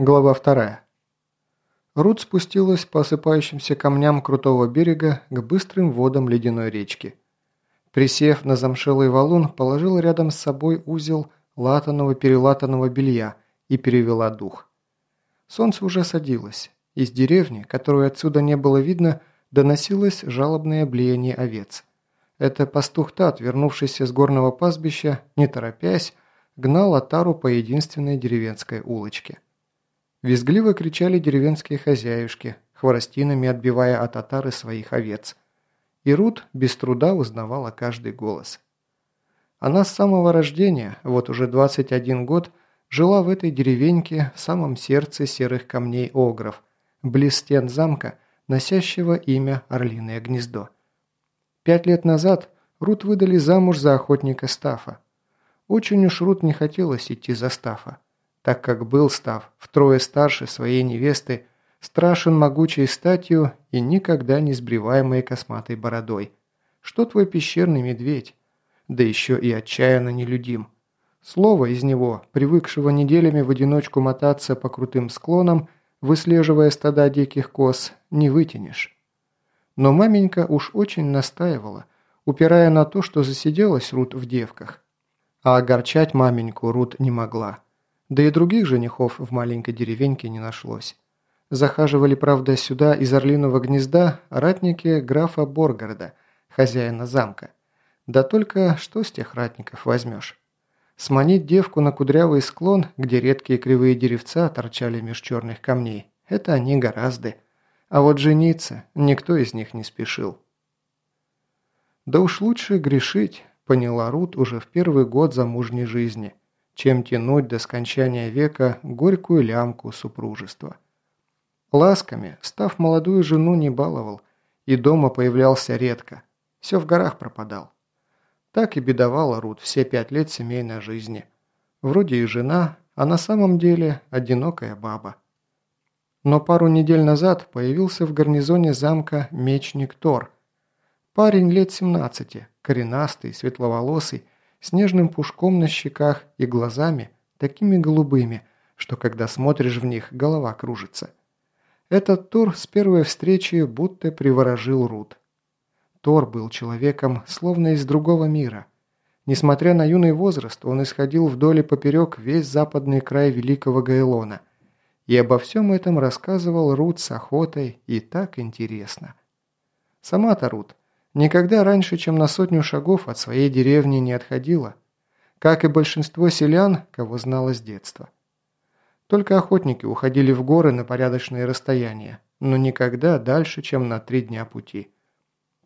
Глава вторая. Рут спустилась по осыпающимся камням крутого берега к быстрым водам ледяной речки. Присев на замшелый валун, положила рядом с собой узел латаного-перелатанного белья и перевела дух. Солнце уже садилось. Из деревни, которую отсюда не было видно, доносилось жалобное блеяние овец. Это пастух Тат, вернувшийся с горного пастбища, не торопясь, гнал Атару по единственной деревенской улочке. Визгливо кричали деревенские хозяюшки, хворостинами отбивая от татары своих овец. И Рут без труда узнавала каждый голос. Она с самого рождения, вот уже 21 год, жила в этой деревеньке в самом сердце серых камней Огров, близ стен замка, носящего имя Орлиное гнездо. Пять лет назад Рут выдали замуж за охотника Стафа. Очень уж Рут не хотелось идти за Стафа так как был Став втрое старше своей невесты, страшен могучей статью и никогда не сбриваемой косматой бородой. Что твой пещерный медведь? Да еще и отчаянно нелюдим. Слово из него, привыкшего неделями в одиночку мотаться по крутым склонам, выслеживая стада диких коз, не вытянешь. Но маменька уж очень настаивала, упирая на то, что засиделась Рут в девках. А огорчать маменьку Рут не могла. Да и других женихов в маленькой деревеньке не нашлось. Захаживали, правда, сюда из Орлиного гнезда ратники графа Боргарда, хозяина замка. Да только что с тех ратников возьмешь? Сманить девку на кудрявый склон, где редкие кривые деревца торчали меж черных камней, это они гораздо. А вот жениться никто из них не спешил. Да уж лучше грешить, поняла Рут уже в первый год замужней жизни – чем тянуть до скончания века горькую лямку супружества. Ласками, став молодую жену, не баловал, и дома появлялся редко, все в горах пропадал. Так и бедовала Рут все пять лет семейной жизни. Вроде и жена, а на самом деле одинокая баба. Но пару недель назад появился в гарнизоне замка мечник Тор. Парень лет 17, коренастый, светловолосый, с нежным пушком на щеках и глазами, такими голубыми, что когда смотришь в них, голова кружится. Этот Тор с первой встречи будто приворожил Рут. Тор был человеком, словно из другого мира. Несмотря на юный возраст, он исходил вдоль и поперек весь западный край Великого Гайлона. И обо всем этом рассказывал Рут с охотой, и так интересно. Сама-то Рут Никогда раньше, чем на сотню шагов от своей деревни не отходила, как и большинство селян, кого знала с детства. Только охотники уходили в горы на порядочные расстояния, но никогда дальше, чем на три дня пути.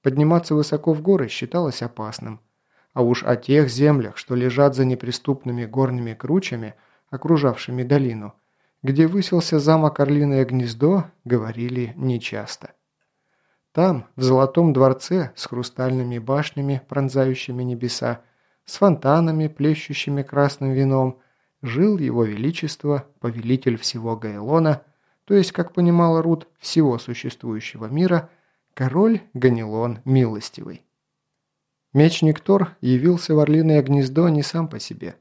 Подниматься высоко в горы считалось опасным. А уж о тех землях, что лежат за неприступными горными кручами, окружавшими долину, где высился замок Орлиное гнездо, говорили нечасто. Там, в Золотом дворце, с хрустальными башнями, пронзающими небеса, с фонтанами, плещущими красным вином, жил его величество, повелитель всего Гайлона, то есть, как понимала Рут, всего существующего мира, король Ганилон Милостивый. Мечник Тор явился в Орлиное гнездо не сам по себе.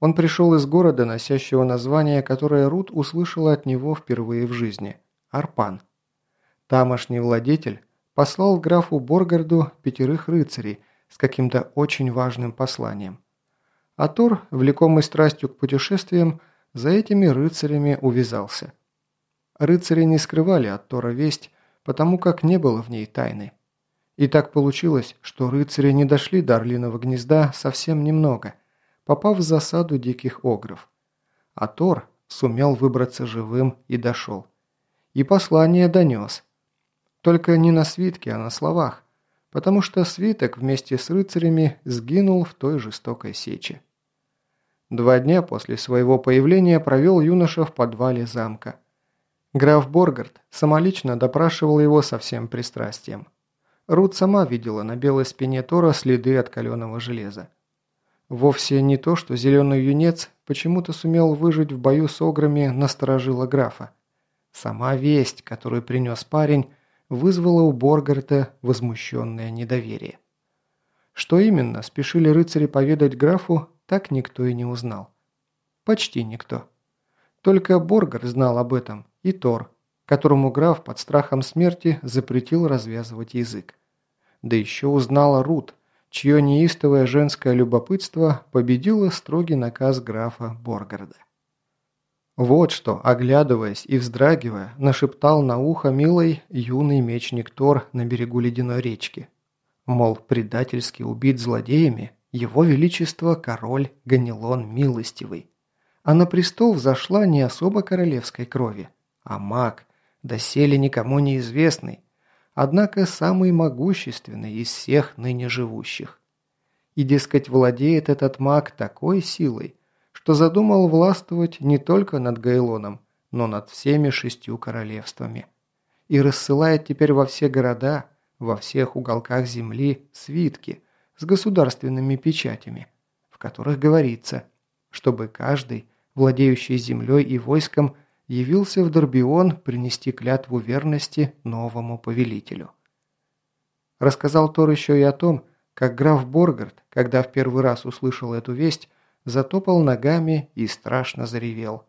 Он пришел из города, носящего название, которое Рут услышала от него впервые в жизни – Арпан – Тамошний владетель послал графу Боргарду пятерых рыцарей с каким-то очень важным посланием. А Тор, влекомый страстью к путешествиям, за этими рыцарями увязался. Рыцари не скрывали от Тора весть, потому как не было в ней тайны. И так получилось, что рыцари не дошли до Орлиного гнезда совсем немного, попав в засаду диких огров. А Тор сумел выбраться живым и дошел. И послание донес – только не на свитке, а на словах, потому что свиток вместе с рыцарями сгинул в той жестокой сече. Два дня после своего появления провел юноша в подвале замка. Граф Боргард самолично допрашивал его со всем пристрастием. Рут сама видела на белой спине Тора следы от каленого железа. Вовсе не то, что зеленый юнец почему-то сумел выжить в бою с ограми, насторожила графа. Сама весть, которую принес парень, вызвало у Боргарта возмущенное недоверие. Что именно спешили рыцари поведать графу, так никто и не узнал. Почти никто. Только Боргар знал об этом, и Тор, которому граф под страхом смерти запретил развязывать язык. Да еще узнала Рут, чье неистовое женское любопытство победило строгий наказ графа Боргарда. Вот что, оглядываясь и вздрагивая, нашептал на ухо милый юный мечник Тор на берегу ледяной речки. Мол, предательски убит злодеями его величество король Ганилон Милостивый. А на престол взошла не особо королевской крови, а маг, доселе никому неизвестный, однако самый могущественный из всех ныне живущих. И, дескать, владеет этот маг такой силой, что задумал властвовать не только над Гайлоном, но над всеми шестью королевствами. И рассылает теперь во все города, во всех уголках земли свитки с государственными печатями, в которых говорится, чтобы каждый, владеющий землей и войском, явился в Дорбион принести клятву верности новому повелителю. Рассказал Тор еще и о том, как граф Боргард, когда в первый раз услышал эту весть, затопал ногами и страшно заревел.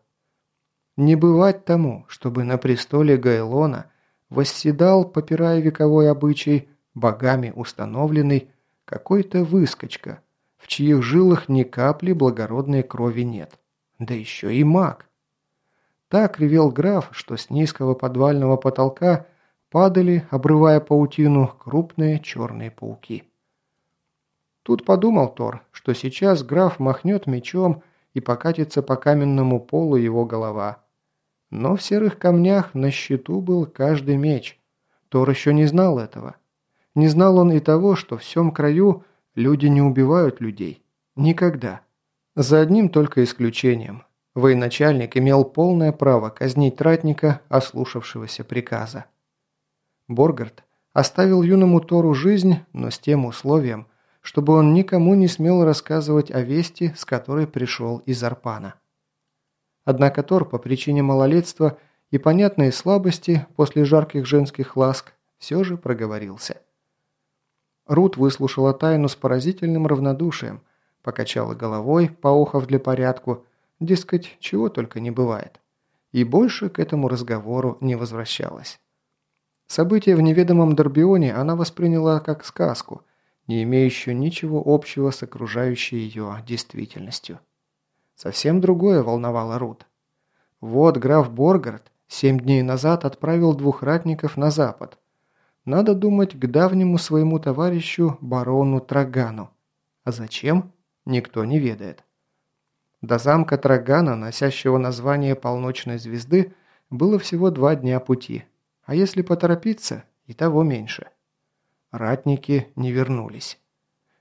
Не бывать тому, чтобы на престоле Гайлона восседал, попирая вековой обычай, богами установленный, какой-то выскочка, в чьих жилах ни капли благородной крови нет. Да еще и маг. Так ревел граф, что с низкого подвального потолка падали, обрывая паутину, крупные черные пауки. Тут подумал Тор, что сейчас граф махнет мечом и покатится по каменному полу его голова. Но в серых камнях на щиту был каждый меч. Тор еще не знал этого. Не знал он и того, что в всем краю люди не убивают людей. Никогда. За одним только исключением. Военачальник имел полное право казнить ратника, ослушавшегося приказа. Боргард оставил юному Тору жизнь, но с тем условием – чтобы он никому не смел рассказывать о вести, с которой пришел из Арпана. Однако Тор по причине малолетства и понятной слабости после жарких женских ласк все же проговорился. Рут выслушала тайну с поразительным равнодушием, покачала головой, поохав для порядку, дескать, чего только не бывает, и больше к этому разговору не возвращалась. События в неведомом Дорбионе она восприняла как сказку – не имеющую ничего общего с окружающей ее действительностью. Совсем другое волновало Рут. Вот граф Боргард семь дней назад отправил двух ратников на запад. Надо думать к давнему своему товарищу барону Трагану. А зачем? Никто не ведает. До замка Трагана, носящего название полночной звезды, было всего два дня пути. А если поторопиться, и того меньше. Ратники не вернулись.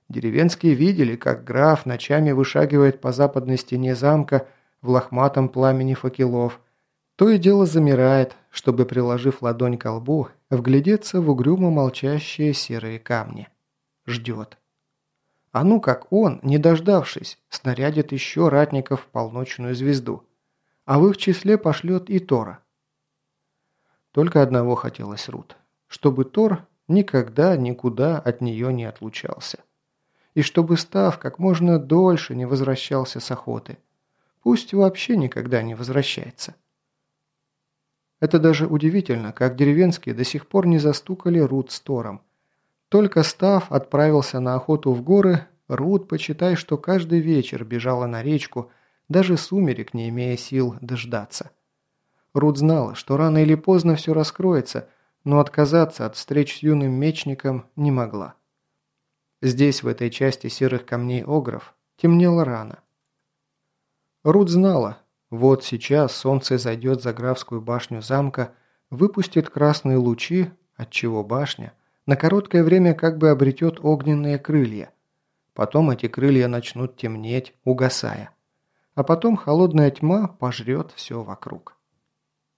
Деревенские видели, как граф ночами вышагивает по западной стене замка в лохматом пламени факелов. То и дело замирает, чтобы, приложив ладонь к лбу, вглядеться в угрюмо молчащие серые камни. Ждет. А ну как он, не дождавшись, снарядит еще ратников в полночную звезду. А в их числе пошлет и Тора. Только одного хотелось Рут. Чтобы Тор никогда никуда от нее не отлучался. И чтобы Став как можно дольше не возвращался с охоты. Пусть вообще никогда не возвращается. Это даже удивительно, как деревенские до сих пор не застукали Рут с Тором. Только Став отправился на охоту в горы, Рут, почитай, что каждый вечер бежала на речку, даже сумерек не имея сил дождаться. Рут знала, что рано или поздно все раскроется – но отказаться от встреч с юным мечником не могла. Здесь, в этой части серых камней Огров, темнело рано. Рут знала, вот сейчас солнце зайдет за графскую башню замка, выпустит красные лучи, отчего башня на короткое время как бы обретет огненные крылья. Потом эти крылья начнут темнеть, угасая. А потом холодная тьма пожрет все вокруг.